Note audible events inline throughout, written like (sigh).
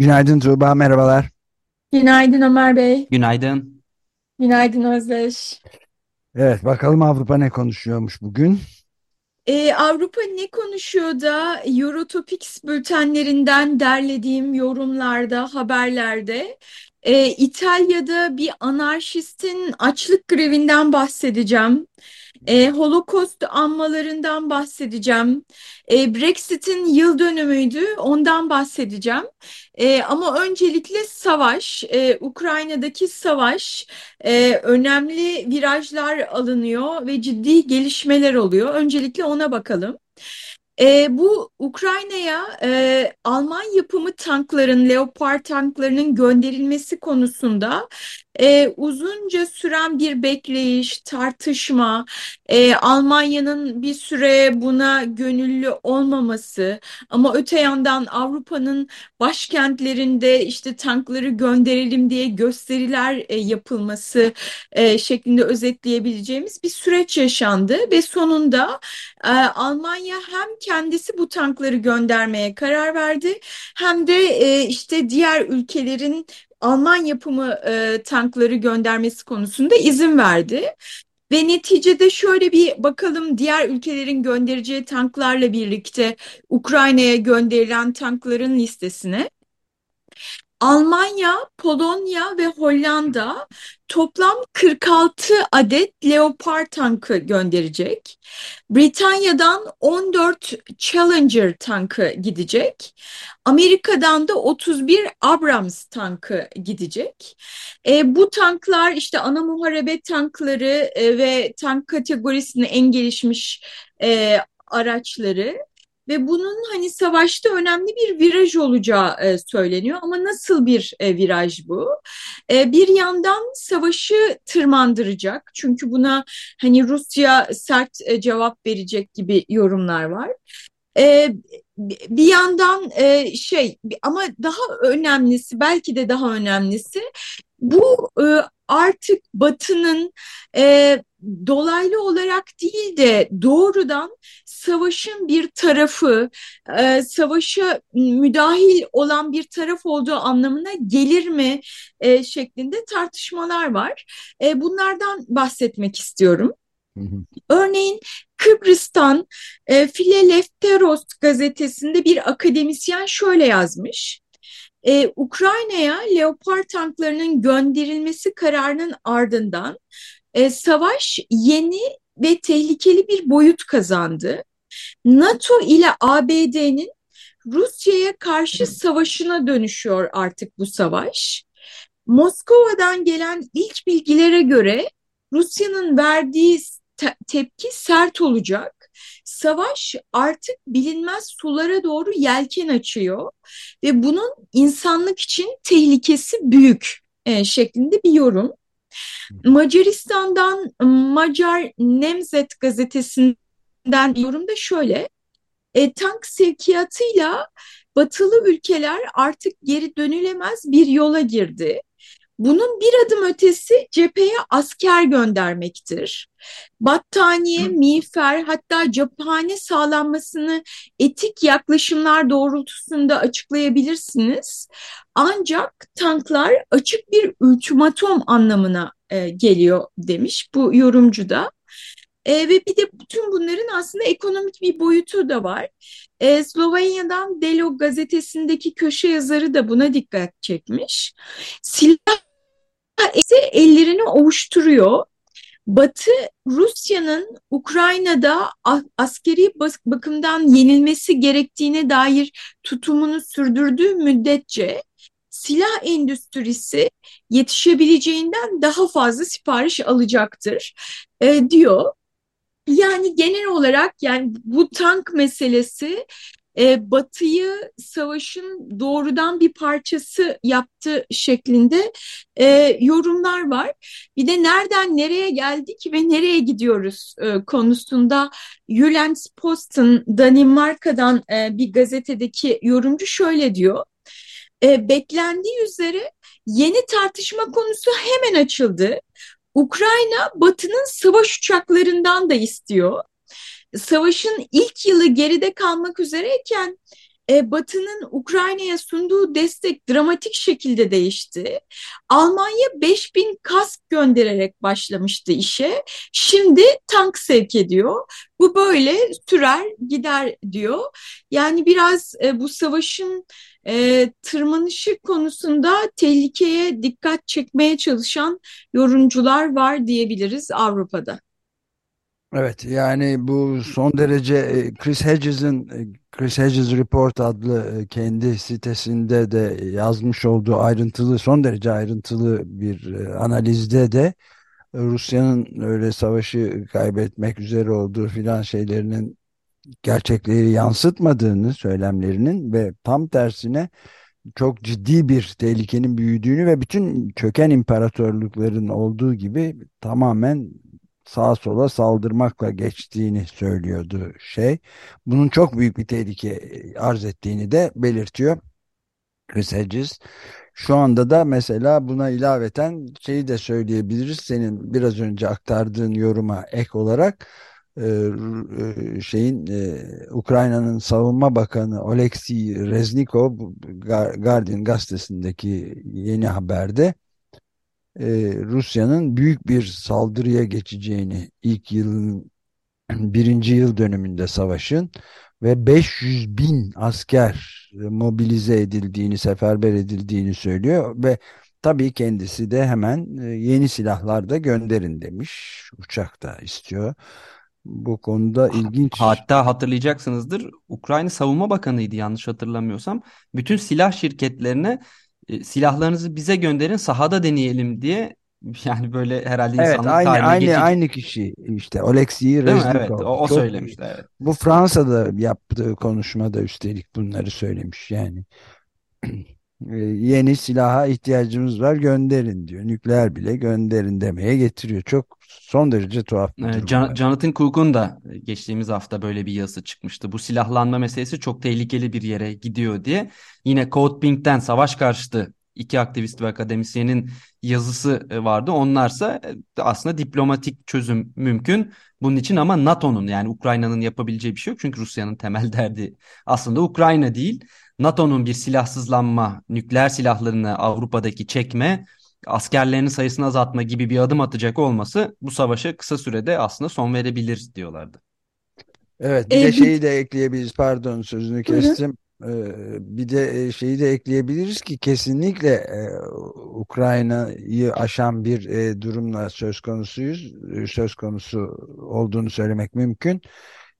Günaydın Tuğba, merhabalar. Günaydın Ömer Bey. Günaydın. Günaydın Özdeş. Evet, bakalım Avrupa ne konuşuyormuş bugün? Ee, Avrupa ne konuşuyor da Eurotopics bültenlerinden derlediğim yorumlarda, haberlerde e, İtalya'da bir anarşistin açlık grevinden bahsedeceğim. E, Holocaust anmalarından bahsedeceğim. E, Brexit'in yıl dönümüydü, ondan bahsedeceğim. E, ama öncelikle savaş, e, Ukrayna'daki savaş e, önemli virajlar alınıyor ve ciddi gelişmeler oluyor. Öncelikle ona bakalım. E, bu Ukrayna'ya e, Alman yapımı tankların, Leopard tanklarının gönderilmesi konusunda e, uzunca süren bir bekleyiş, tartışma, e, Almanya'nın bir süre buna gönüllü olmaması ama öte yandan Avrupa'nın başkentlerinde işte tankları gönderelim diye gösteriler e, yapılması e, şeklinde özetleyebileceğimiz bir süreç yaşandı ve sonunda e, Almanya hem kendisi bu tankları göndermeye karar verdi hem de e, işte diğer ülkelerin Alman yapımı e, tankları göndermesi konusunda izin verdi. Ve neticede şöyle bir bakalım diğer ülkelerin göndereceği tanklarla birlikte Ukrayna'ya gönderilen tankların listesine. Almanya, Polonya ve Hollanda toplam 46 adet Leopard tankı gönderecek. Britanya'dan 14 Challenger tankı gidecek. Amerika'dan da 31 Abrams tankı gidecek. E, bu tanklar işte ana muharebe tankları e, ve tank kategorisinin en gelişmiş e, araçları ve bunun hani savaşta önemli bir viraj olacağı e, söyleniyor ama nasıl bir e, viraj bu? E, bir yandan savaşı tırmandıracak çünkü buna hani Rusya sert cevap verecek gibi yorumlar var. Bir yandan şey ama daha önemlisi belki de daha önemlisi bu artık Batı'nın e, dolaylı olarak değil de doğrudan savaşın bir tarafı, e, savaşa müdahil olan bir taraf olduğu anlamına gelir mi e, şeklinde tartışmalar var. E, bunlardan bahsetmek istiyorum. Örneğin Kıbrıs'tan e, Filelefteros gazetesinde bir akademisyen şöyle yazmış. Ee, Ukrayna'ya Leopard tanklarının gönderilmesi kararının ardından e, savaş yeni ve tehlikeli bir boyut kazandı. NATO ile ABD'nin Rusya'ya karşı savaşına dönüşüyor artık bu savaş. Moskova'dan gelen ilk bilgilere göre Rusya'nın verdiği te tepki sert olacak. Savaş artık bilinmez sulara doğru yelken açıyor ve bunun insanlık için tehlikesi büyük e, şeklinde bir yorum. Macaristan'dan Macar Nemzet gazetesinden yorum da şöyle. E, tank sevkiyatıyla batılı ülkeler artık geri dönülemez bir yola girdi. Bunun bir adım ötesi cepheye asker göndermektir. Battaniye, miğfer hatta cephane sağlanmasını etik yaklaşımlar doğrultusunda açıklayabilirsiniz. Ancak tanklar açık bir ultimatom anlamına e, geliyor demiş bu yorumcu da. E, ve bir de bütün bunların aslında ekonomik bir boyutu da var. E, Slovenya'dan Delo gazetesindeki köşe yazarı da buna dikkat çekmiş. Silah ise ellerini ovuşturuyor. Batı Rusya'nın Ukrayna'da askeri bakımdan yenilmesi gerektiğine dair tutumunu sürdürdüğü müddetçe silah endüstrisi yetişebileceğinden daha fazla sipariş alacaktır e, diyor. Yani genel olarak yani bu tank meselesi e, Batı'yı savaşın doğrudan bir parçası yaptı şeklinde e, yorumlar var. Bir de nereden nereye geldik ve nereye gidiyoruz e, konusunda Jyllands Posten Danimarka'dan e, bir gazetedeki yorumcu şöyle diyor. E, beklendiği üzere yeni tartışma konusu hemen açıldı. Ukrayna Batı'nın savaş uçaklarından da istiyor. Savaşın ilk yılı geride kalmak üzereyken e, Batı'nın Ukrayna'ya sunduğu destek dramatik şekilde değişti. Almanya 5000 kask göndererek başlamıştı işe. Şimdi tank sevk ediyor. Bu böyle sürer gider diyor. Yani biraz e, bu savaşın e, tırmanışı konusunda tehlikeye dikkat çekmeye çalışan yorumcular var diyebiliriz Avrupa'da. Evet yani bu son derece e, Chris Hedges'in e, Chris Hedges Report adlı e, kendi sitesinde de yazmış olduğu ayrıntılı son derece ayrıntılı bir analizde de Rusya'nın öyle savaşı kaybetmek üzere olduğu filan şeylerinin gerçekleri yansıtmadığını söylemlerinin ve tam tersine çok ciddi bir tehlikenin büyüdüğünü ve bütün çöken imparatorlukların olduğu gibi tamamen sağa sola saldırmakla geçtiğini söylüyordu şey. Bunun çok büyük bir tehlike arz ettiğini de belirtiyor Chris Hedges. Şu anda da mesela buna ilaveten şeyi de söyleyebiliriz. Senin biraz önce aktardığın yoruma ek olarak e, e, şeyin e, Ukrayna'nın savunma bakanı Oleksiy Reznikov Guardian gazetesindeki yeni haberde e, Rusya'nın büyük bir saldırıya geçeceğini ilk yılın (clears throat) birinci yıl dönümünde savaşın ve 500 bin asker mobilize edildiğini, seferber edildiğini söylüyor ve tabii kendisi de hemen e, yeni silahlar da gönderin demiş. Uçak da istiyor. Bu konuda ilginç. Hatta hatırlayacaksınızdır Ukrayna Savunma Bakanı'ydı yanlış hatırlamıyorsam. Bütün silah şirketlerine e, silahlarınızı bize gönderin sahada deneyelim diye yani böyle herhalde evet, insanlık aynı aynı geçecek. aynı kişi işte Oleksiy Reznikov. Evet, o, o Çok, söylemişti evet. Bu Fransa'da yaptığı konuşmada üstelik bunları söylemiş yani. (clears throat) E, yeni silaha ihtiyacımız var gönderin diyor. Nükleer bile gönderin demeye getiriyor. Çok son derece tuhaf bir durum. Can, Jonathan Cook'un da geçtiğimiz hafta böyle bir yazısı çıkmıştı. Bu silahlanma meselesi çok tehlikeli bir yere gidiyor diye. Yine Code Pink'ten savaş karşıtı iki aktivist ve akademisyenin yazısı e, vardı. Onlarsa e, aslında diplomatik çözüm mümkün. Bunun için ama NATO'nun yani Ukrayna'nın yapabileceği bir şey yok. Çünkü Rusya'nın temel (laughs) derdi aslında Ukrayna değil. NATO'nun bir silahsızlanma, nükleer silahlarını Avrupa'daki çekme, askerlerinin sayısını azaltma gibi bir adım atacak olması bu savaşa kısa sürede aslında son verebilir diyorlardı. Evet bir Ee, de şeyi de ekleyebiliriz pardon sözünü kestim. Ee, bir de e, şeyi de ekleyebiliriz ki kesinlikle e, Ukrayna'yı aşan bir e, durumla söz konusuyuz. Söz konusu olduğunu söylemek mümkün.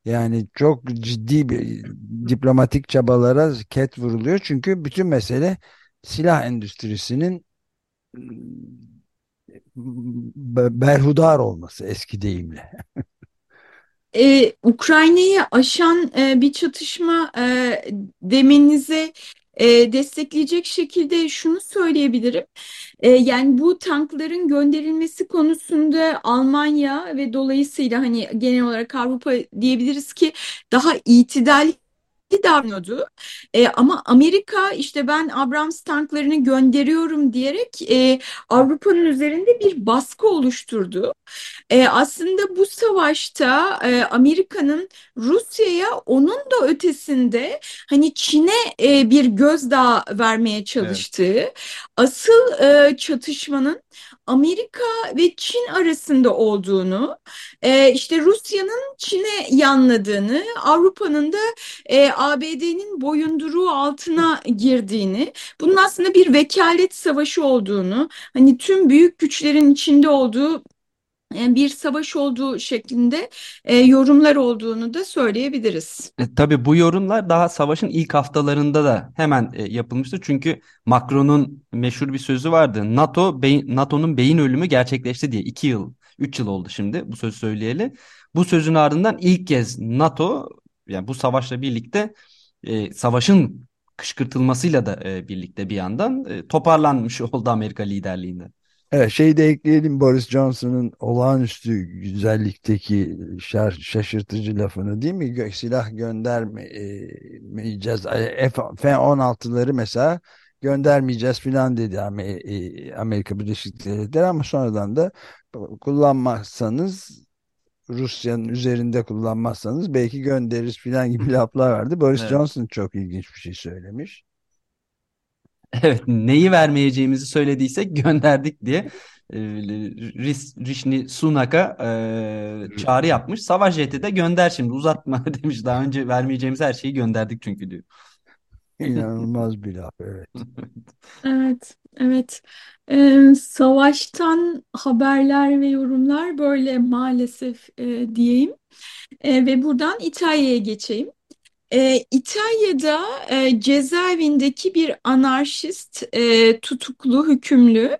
Yani çok ciddi bir diplomatik çabalara ket vuruluyor. Çünkü bütün mesele silah endüstrisinin be- berhudar olması eski deyimle. (laughs) Ee, Ukrayna'yı aşan e, bir çatışma e, demenize e, destekleyecek şekilde şunu söyleyebilirim. E, yani bu tankların gönderilmesi konusunda Almanya ve dolayısıyla hani genel olarak Avrupa diyebiliriz ki daha itidalli davranıyordu. E, ama Amerika işte ben Abrams tanklarını gönderiyorum diyerek e, Avrupa'nın üzerinde bir baskı oluşturdu. E, aslında bu savaşta e, Amerika'nın Rusya'ya onun da ötesinde hani Çin'e e, bir gözdağı vermeye çalıştığı, asıl e, çatışmanın Amerika ve Çin arasında olduğunu, e, işte Rusya'nın Çin'e yanladığını, Avrupa'nın da e, ABD'nin boyunduruğu altına girdiğini, bunun aslında bir vekalet savaşı olduğunu, hani tüm büyük güçlerin içinde olduğu bir savaş olduğu şeklinde e, yorumlar olduğunu da söyleyebiliriz. E, tabii bu yorumlar daha savaşın ilk haftalarında da hemen e, yapılmıştı. Çünkü Macron'un meşhur bir sözü vardı. NATO beyin, NATO'nun beyin ölümü gerçekleşti diye. iki yıl, üç yıl oldu şimdi bu sözü söyleyeli. Bu sözün ardından ilk kez NATO yani bu savaşla birlikte e, savaşın kışkırtılmasıyla da e, birlikte bir yandan e, toparlanmış (laughs) oldu Amerika liderliğinde. Evet, şeyi de ekleyelim Boris Johnson'ın olağanüstü güzellikteki şar, şaşırtıcı lafını değil mi? Gö silah göndermeyeceğiz. F-16'ları mesela göndermeyeceğiz filan dedi e, Amerika Birleşik Devletleri ama sonradan da kullanmazsanız Rusya'nın üzerinde kullanmazsanız belki göndeririz filan gibi (laughs) laflar vardı. Boris evet. Johnson çok ilginç bir şey söylemiş. (laughs) Evet, neyi vermeyeceğimizi söylediysek gönderdik diye e, Rishni Sunak'a e, çağrı yapmış. Savaş jeti de gönder şimdi uzatma (laughs) demiş. Daha önce vermeyeceğimiz her şeyi gönderdik çünkü diyor. İnanılmaz bir laf evet. (laughs) Evet, evet. Ee, savaştan haberler ve yorumlar böyle maalesef e, diyeyim. E, ve buradan İtalya'ya geçeyim. E, İtalya'da e, cezaevindeki bir anarşist e, tutuklu, hükümlü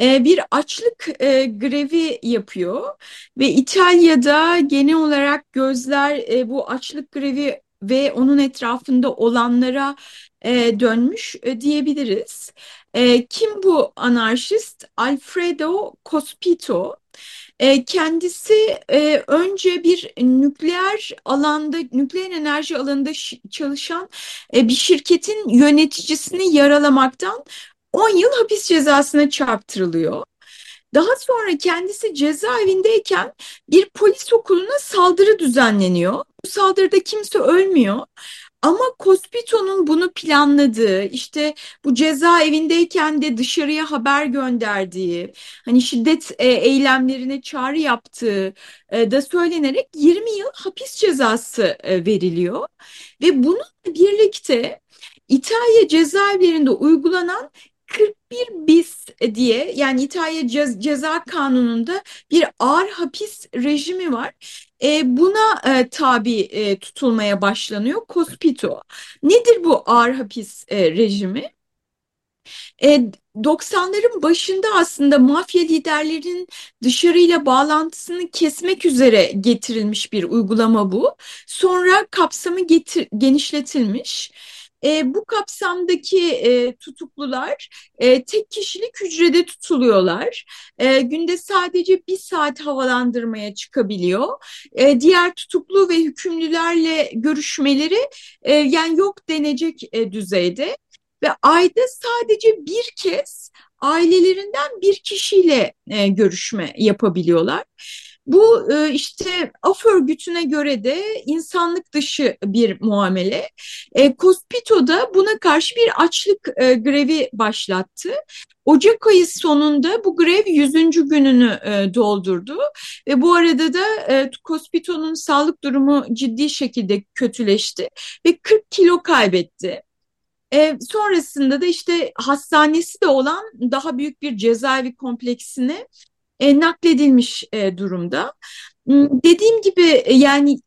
e, bir açlık e, grevi yapıyor ve İtalya'da genel olarak gözler e, bu açlık grevi ve onun etrafında olanlara e, dönmüş e, diyebiliriz. E, kim bu anarşist? Alfredo Cospito. Kendisi önce bir nükleer alanda, nükleer enerji alanında çalışan bir şirketin yöneticisini yaralamaktan 10 yıl hapis cezasına çarptırılıyor. Daha sonra kendisi cezaevindeyken bir polis okuluna saldırı düzenleniyor. Bu saldırıda kimse ölmüyor. Ama Cospito'nun bunu planladığı, işte bu cezaevindeyken de dışarıya haber gönderdiği, hani şiddet e, eylemlerine çağrı yaptığı e, da söylenerek 20 yıl hapis cezası e, veriliyor. Ve bununla birlikte İtalya cezaevlerinde uygulanan 41 bis diye yani İtalya cez, ceza kanununda bir ağır hapis rejimi var. E, buna e, tabi e, tutulmaya başlanıyor. Cospito. Nedir bu ağır hapis e, rejimi? E, 90'ların başında aslında mafya liderlerinin dışarıyla bağlantısını kesmek üzere getirilmiş bir uygulama bu. Sonra kapsamı getir, genişletilmiş. E, bu kapsamdaki e, tutuklular e, tek kişilik hücrede tutuluyorlar. E, günde sadece bir saat havalandırmaya çıkabiliyor. E, diğer tutuklu ve hükümlülerle görüşmeleri e, yani yok denecek e, düzeyde ve ayda sadece bir kez ailelerinden bir kişiyle e, görüşme yapabiliyorlar. Bu e, işte af örgütüne göre de insanlık dışı bir muamele. E, da buna karşı bir açlık e, grevi başlattı. Ocak ayı sonunda bu grev 100. gününü e, doldurdu ve bu arada da e, Cospito'nun sağlık durumu ciddi şekilde kötüleşti ve 40 kilo kaybetti. E, sonrasında da işte hastanesi de olan daha büyük bir cezaevi kompleksine e, nakledilmiş e, durumda. Hmm, dediğim gibi e, yani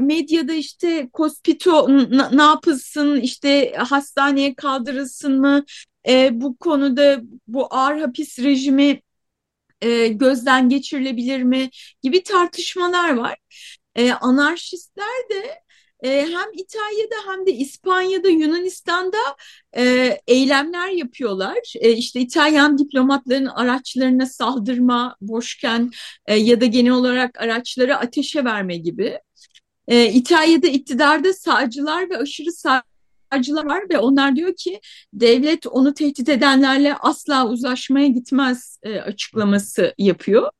medyada işte Cospito ne yapılsın işte hastaneye kaldırılsın mı e, bu konuda bu ağır hapis rejimi e, gözden geçirilebilir mi gibi tartışmalar var. E, anarşistler de e, hem İtalya'da hem de İspanya'da, Yunanistan'da e, eylemler yapıyorlar. E, işte İtalyan diplomatların araçlarına saldırma, boşken e, ya da genel olarak araçları ateşe verme gibi. E, İtalya'da iktidarda sağcılar ve aşırı sağcılar var ve onlar diyor ki devlet onu tehdit edenlerle asla uzlaşmaya gitmez e, açıklaması yapıyor.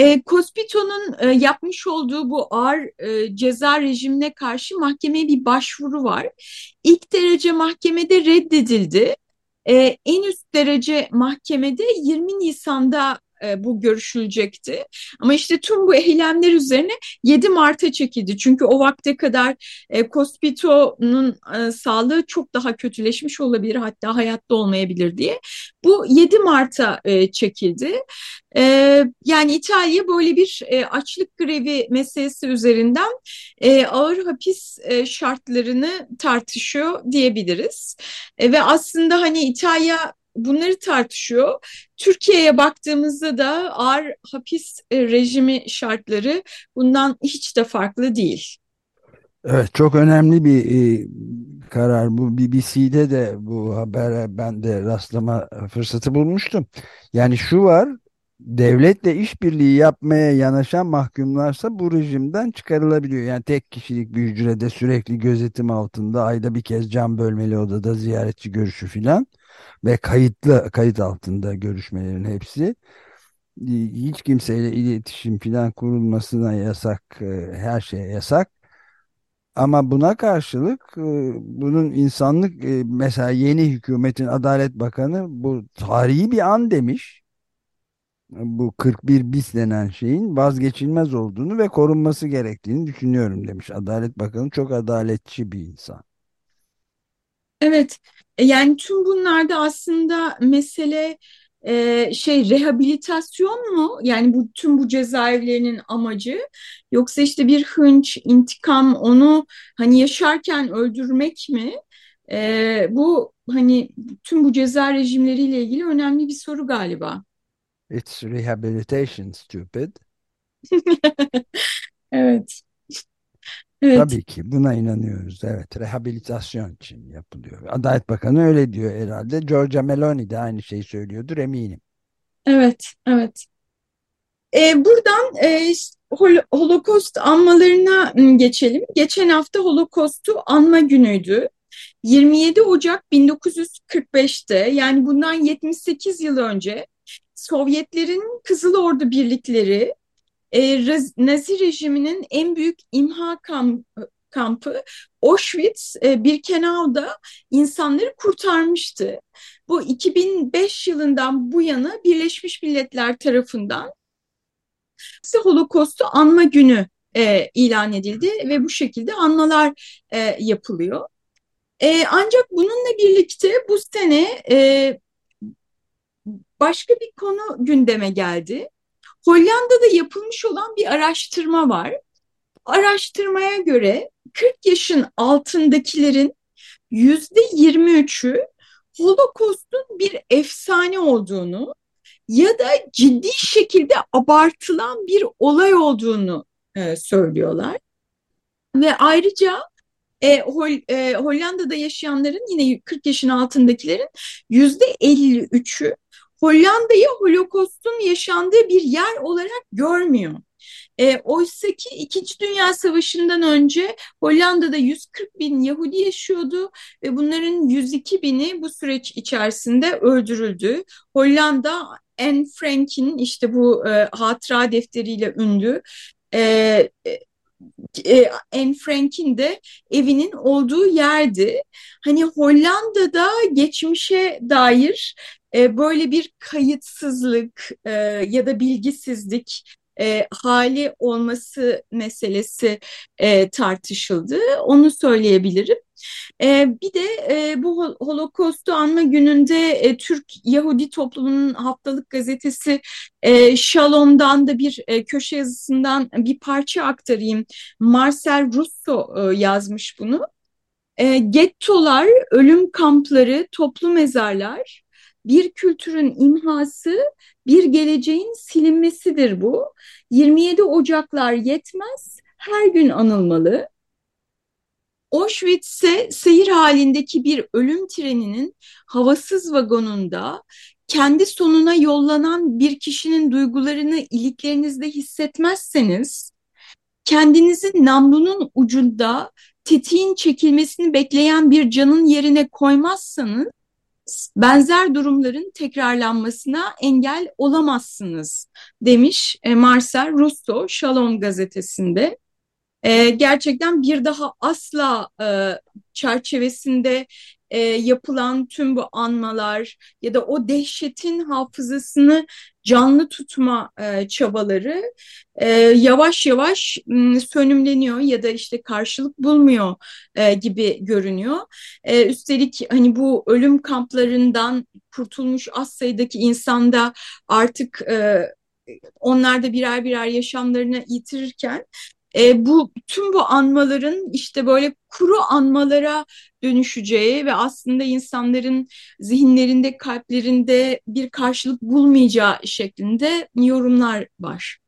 E, Cospito'nun e, yapmış olduğu bu ağır e, ceza rejimine karşı mahkemeye bir başvuru var. İlk derece mahkemede reddedildi. E, en üst derece mahkemede 20 Nisan'da e, bu görüşülecekti. Ama işte tüm bu eylemler üzerine 7 Mart'a çekildi. Çünkü o vakte kadar e, Cospito'nun e, sağlığı çok daha kötüleşmiş olabilir hatta hayatta olmayabilir diye. Bu 7 Mart'a e, çekildi. E, yani İtalya böyle bir açlık grevi meselesi üzerinden ağır hapis şartlarını tartışıyor diyebiliriz. Ve aslında hani İtalya bunları tartışıyor. Türkiye'ye baktığımızda da ağır hapis e, rejimi şartları bundan hiç de farklı değil. Evet çok önemli bir e, karar bu BBC'de de bu habere ben de rastlama fırsatı bulmuştum. Yani şu var devletle işbirliği yapmaya yanaşan mahkumlarsa bu rejimden çıkarılabiliyor. Yani tek kişilik bir hücrede sürekli gözetim altında ayda bir kez cam bölmeli odada ziyaretçi görüşü filan ve kayıtlı kayıt altında görüşmelerin hepsi hiç kimseyle iletişim filan kurulmasına yasak e, her şeye yasak. Ama buna karşılık e, bunun insanlık e, mesela yeni hükümetin Adalet Bakanı bu tarihi bir an demiş. Bu 41 bis denen şeyin vazgeçilmez olduğunu ve korunması gerektiğini düşünüyorum demiş. Adalet Bakanı çok adaletçi bir insan. Evet, e, yani tüm bunlarda aslında mesele e, şey rehabilitasyon mu? Yani bu tüm bu cezaevlerinin amacı yoksa işte bir hınç, intikam onu hani yaşarken öldürmek mi? E, bu hani tüm bu ceza rejimleriyle ilgili önemli bir soru galiba. It's rehabilitation stupid. (laughs) Evet, evet, Tabii ki buna inanıyoruz. Evet, rehabilitasyon için yapılıyor. Adalet Bakanı öyle diyor herhalde. Giorgia Meloni de aynı şeyi söylüyordur eminim. evet, evet. E, buradan e, Hol- Holocaust anmalarına geçelim. Geçen hafta Holocaust'u anma günüydü. 27 Ocak 1945'te yani bundan 78 yıl önce Sovyetlerin Kızıl Ordu birlikleri e, Nazi rejiminin en büyük imha kamp- kampı Auschwitz-Birkenau'da insanları kurtarmıştı. Bu 2005 yılından bu yana Birleşmiş Milletler tarafından ise Holocaust'u anma günü e, ilan edildi ve bu şekilde anmalar e, yapılıyor. E, ancak bununla birlikte bu sene e, başka bir konu gündeme geldi. Hollanda'da yapılmış olan bir araştırma var. Araştırmaya göre 40 yaşın altındakilerin yüzde 23'ü Holocaust'un bir efsane olduğunu ya da ciddi şekilde abartılan bir olay olduğunu e, söylüyorlar. Ve ayrıca e, Hol, e, Hollanda'da yaşayanların yine 40 yaşın altındakilerin yüzde 53'ü Hollanda'yı Holokost'un yaşandığı bir yer olarak görmüyor. E, Oysa ki İkinci Dünya Savaşı'ndan önce Hollanda'da 140 bin Yahudi yaşıyordu ve bunların 102 bini bu süreç içerisinde öldürüldü. Hollanda Anne Frank'in işte bu e, hatıra defteriyle ünlü e, e, Anne Frank'in de evinin olduğu yerdi. Hani Hollanda'da geçmişe dair e, böyle bir kayıtsızlık e, ya da bilgisizlik e, hali olması meselesi e, tartışıldı. Onu söyleyebilirim. E, bir de e, bu Holocaust'u anma gününde e, Türk Yahudi toplumunun haftalık gazetesi e, Shalom'dan da bir e, köşe yazısından bir parça aktarayım. Marcel Russo e, yazmış bunu. E, gettolar, ölüm kampları, toplu mezarlar, bir kültürün imhası, bir geleceğin silinmesidir bu. 27 Ocaklar yetmez, her gün anılmalı. Auschwitz'e seyir halindeki bir ölüm treninin havasız vagonunda kendi sonuna yollanan bir kişinin duygularını iliklerinizde hissetmezseniz, kendinizi namlunun ucunda tetiğin çekilmesini bekleyen bir canın yerine koymazsanız, benzer durumların tekrarlanmasına engel olamazsınız demiş e, Marcel Russo Shalom gazetesinde. E, gerçekten bir daha asla e, çerçevesinde e, yapılan tüm bu anmalar ya da o dehşetin hafızasını canlı tutma e, çabaları e, yavaş yavaş m, sönümleniyor ya da işte karşılık bulmuyor e, gibi görünüyor. E, üstelik hani bu ölüm kamplarından kurtulmuş az sayıdaki insanda artık e, onlar da birer birer yaşamlarını yitirirken e, bu tüm bu anmaların işte böyle kuru anmalara dönüşeceği ve aslında insanların zihinlerinde, kalplerinde bir karşılık bulmayacağı şeklinde yorumlar var.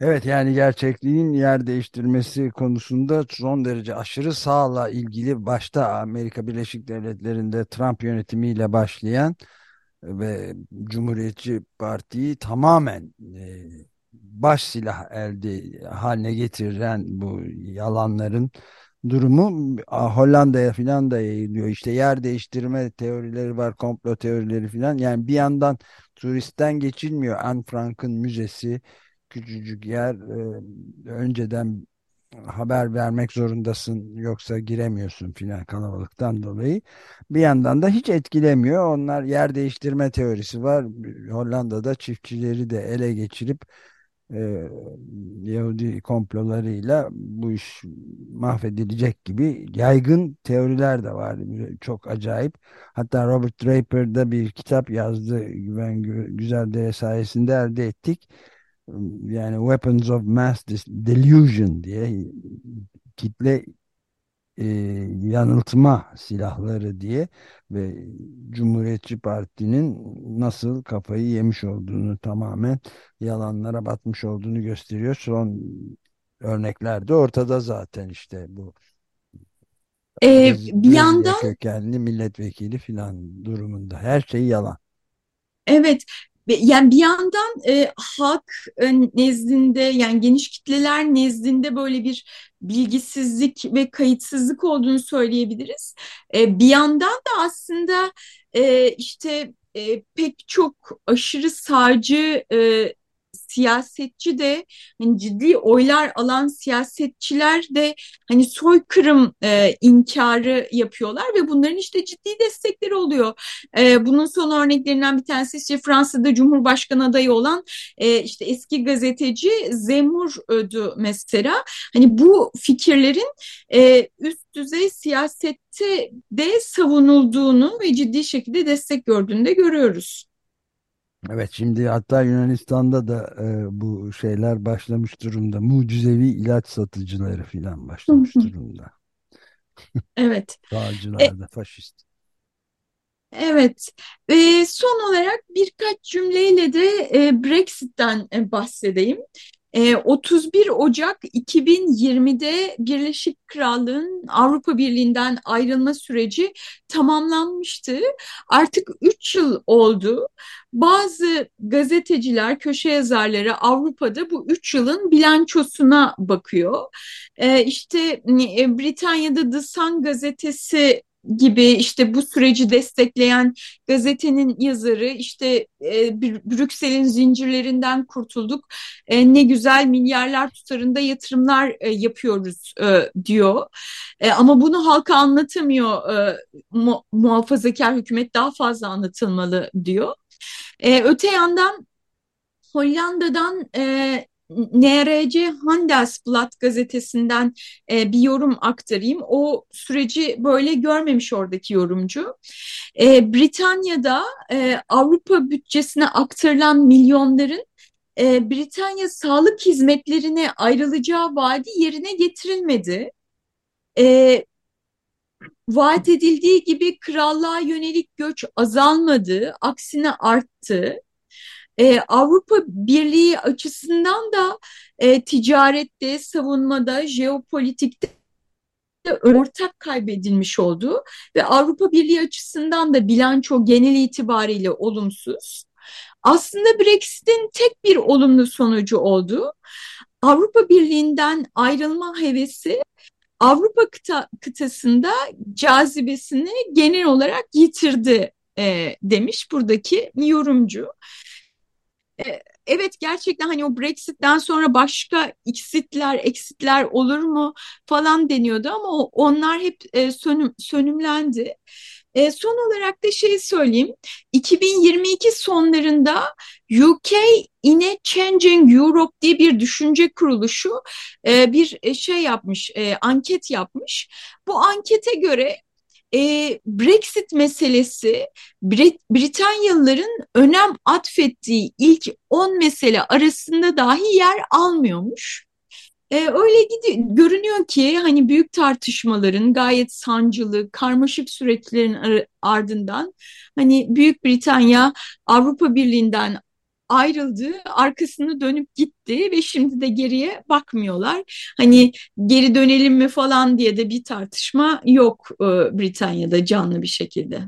Evet yani gerçekliğin yer değiştirmesi konusunda son derece aşırı sağla ilgili başta Amerika Birleşik Devletleri'nde Trump yönetimiyle başlayan ve Cumhuriyetçi Parti'yi tamamen e, baş silah elde haline getiren bu yalanların durumu Hollanda'ya filan da yayılıyor. İşte yer değiştirme teorileri var, komplo teorileri filan. Yani bir yandan turistten geçilmiyor. Anne Frank'ın müzesi küçücük yer e, önceden haber vermek zorundasın yoksa giremiyorsun filan kalabalıktan dolayı. Bir yandan da hiç etkilemiyor. Onlar yer değiştirme teorisi var. Hollanda'da çiftçileri de ele geçirip e, Yahudi komplolarıyla bu iş mahvedilecek gibi yaygın teoriler de var. Çok acayip. Hatta Robert Draper'da bir kitap yazdı. Güven Güzeldere sayesinde elde ettik yani Weapons of Mass Delusion diye kitle e, yanıltma silahları diye ve Cumhuriyetçi Parti'nin nasıl kafayı yemiş olduğunu tamamen yalanlara batmış olduğunu gösteriyor. Son örnekler de ortada zaten işte bu ee, bir yandan kökenli milletvekili filan durumunda her şey yalan. Evet, yani bir yandan e, halk e, nezdinde yani geniş kitleler nezdinde böyle bir bilgisizlik ve kayıtsızlık olduğunu söyleyebiliriz. E, bir yandan da aslında e, işte e, pek çok aşırı sağcı e, siyasetçi de hani ciddi oylar alan siyasetçiler de hani soykırım e, inkarı yapıyorlar ve bunların işte ciddi destekleri oluyor. E, bunun son örneklerinden bir tanesi işte Fransa'da Cumhurbaşkanı adayı olan e, işte eski gazeteci Zemmour ödü mesela. Hani bu fikirlerin e, üst düzey siyasette de savunulduğunu ve ciddi şekilde destek gördüğünü de görüyoruz. Evet şimdi hatta Yunanistan'da da e, bu şeyler başlamış durumda. Mucizevi ilaç satıcıları falan başlamış durumda. Evet. (laughs) Sağcılar da faşist. Evet. E, son olarak birkaç cümleyle de e, Brexit'ten e, bahsedeyim. 31 ee, Ocak 2020'de Birleşik Krallığın Avrupa Birliği'nden ayrılma süreci tamamlanmıştı. Artık 3 yıl oldu. Bazı gazeteciler, köşe yazarları Avrupa'da bu 3 yılın bilançosuna bakıyor. Ee, işte e, Britanya'da The Sun gazetesi gibi işte bu süreci destekleyen gazetenin yazarı işte e, Brüksel'in zincirlerinden kurtulduk e, ne güzel milyarlar tutarında yatırımlar e, yapıyoruz e, diyor e, ama bunu halka anlatamıyor e, mu muhafazakar hükümet daha fazla anlatılmalı diyor. E, öte yandan Hollanda'dan e, NRC Handelsblad gazetesinden e, bir yorum aktarayım. O süreci böyle görmemiş oradaki yorumcu. E, Britanya'da e, Avrupa bütçesine aktarılan milyonların e, Britanya sağlık hizmetlerine ayrılacağı vaadi yerine getirilmedi. E, vaat edildiği gibi krallığa yönelik göç azalmadı, aksine arttı e, Avrupa Birliği açısından da e, ticarette, savunmada, jeopolitikte ortak kaybedilmiş oldu ve Avrupa Birliği açısından da bilanço genel itibariyle olumsuz. Aslında Brexit'in tek bir olumlu sonucu oldu. Avrupa Birliği'nden ayrılma hevesi Avrupa kıta, kıtasında cazibesini genel olarak yitirdi e, demiş buradaki yorumcu. E, evet gerçekten hani o Brexit'ten sonra başka eksitler, eksitler olur mu falan deniyordu ama onlar hep e, sönüm, sönümlendi. E, son olarak da şey söyleyeyim. 2022 sonlarında UK in a Changing Europe diye bir düşünce kuruluşu bir şey yapmış, anket yapmış. Bu ankete göre e, Brexit meselesi Brit Britanyalıların önem atfettiği ilk 10 mesele arasında dahi yer almıyormuş. E, öyle gidiyor, görünüyor ki hani büyük tartışmaların gayet sancılı, karmaşık süreçlerin ardından hani Büyük Britanya Avrupa Birliği'nden ayrıldı, arkasını dönüp gitti ve şimdi de geriye bakmıyorlar. Hani geri dönelim mi falan diye de bir tartışma yok e, Britanya'da canlı bir şekilde.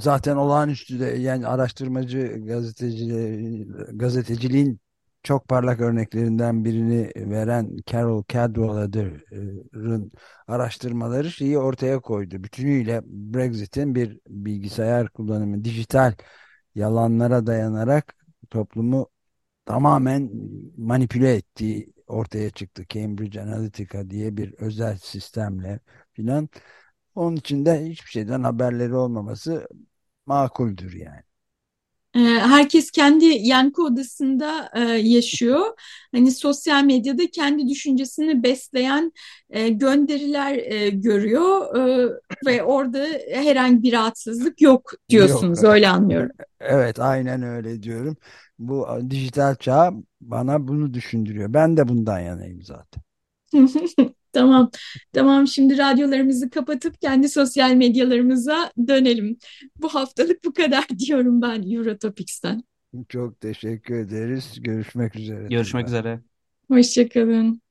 Zaten olağanüstü de yani araştırmacı gazeteci gazeteciliğin çok parlak örneklerinden birini veren Carol Cadwallader'ın araştırmaları şeyi ortaya koydu. Bütünüyle Brexit'in bir bilgisayar kullanımı, dijital yalanlara dayanarak toplumu tamamen manipüle ettiği ortaya çıktı. Cambridge Analytica diye bir özel sistemle filan. Onun için de hiçbir şeyden haberleri olmaması makuldür yani. Ee, herkes kendi yankı odasında e, yaşıyor. Hani sosyal medyada kendi düşüncesini besleyen e, gönderiler e, görüyor ve orada herhangi bir rahatsızlık yok diyorsunuz. Yok. Öyle anlıyorum. Evet, aynen öyle diyorum. Bu dijital çağ bana bunu düşündürüyor. Ben de bundan yanayım zaten. (laughs) Tamam, tamam. Şimdi radyolarımızı kapatıp kendi sosyal medyalarımıza dönelim. Bu haftalık bu kadar (laughs) diyorum ben Eurotopics'ten. Çok teşekkür ederiz. Görüşmek üzere. Görüşmek üzere. Hoşçakalın.